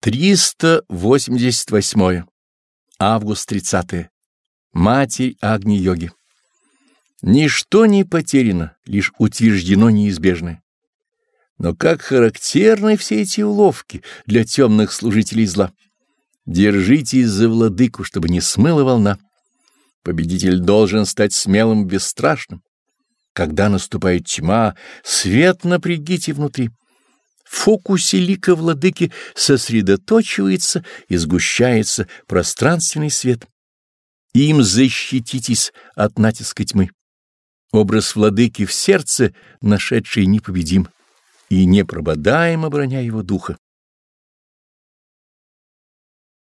388. Август 30. Матерь Агни-йоги. Ничто не потеряно, лишь утверждено неизбежное. Но как характерны все эти уловки для темных служителей зла. Держитесь за владыку, чтобы не смыла волна. Победитель должен стать смелым, бесстрашным. Когда наступает тьма, свет напрягите внутри. Фокусе лика владыки сосредоточивается и сгущается пространственный свет. Им защититесь от натиска тьмы. Образ владыки в сердце, нашедший непобедим, и непрободаем обороняя его духа.